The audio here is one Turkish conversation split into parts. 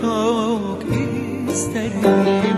çok isterim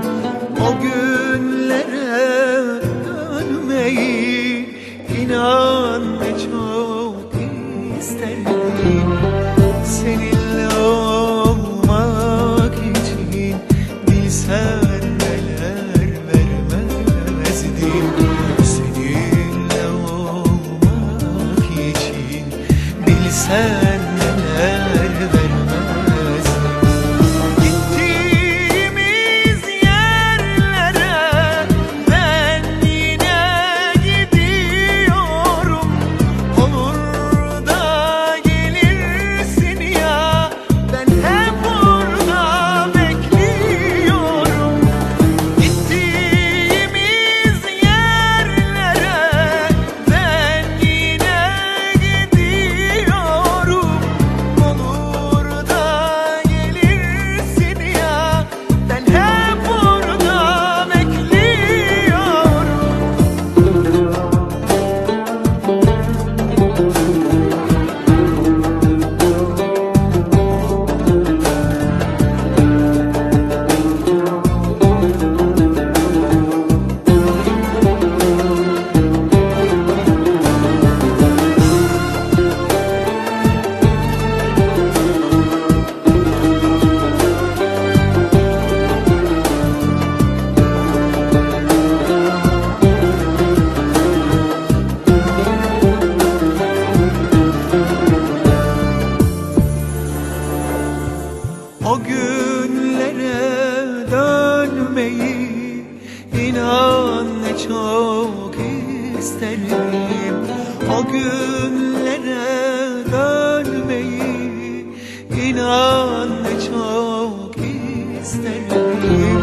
görmeyi inan ne çok isterim. O günlere dönmeyi inan ne çok isterim.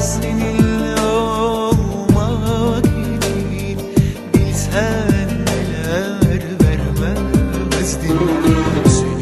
Seninle olmak için bilsen neler vermezdim Seni